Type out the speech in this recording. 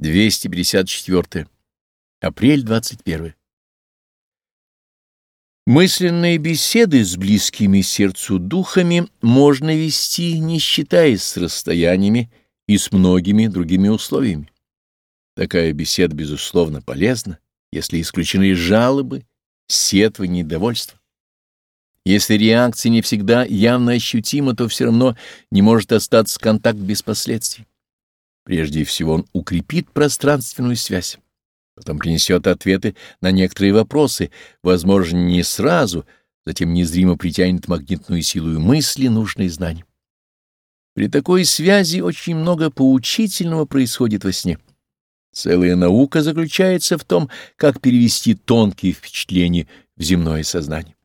254. Апрель 21. Мысленные беседы с близкими сердцу духами можно вести, не считаясь с расстояниями и с многими другими условиями. Такая беседа, безусловно, полезна, если исключены жалобы, сетвы, недовольства. Если реакция не всегда явно ощутима, то все равно не может остаться контакт без последствий. Прежде всего он укрепит пространственную связь, потом принесет ответы на некоторые вопросы, возможно, не сразу, затем незримо притянет магнитную силу и мысли нужные знания. При такой связи очень много поучительного происходит во сне. Целая наука заключается в том, как перевести тонкие впечатления в земное сознание.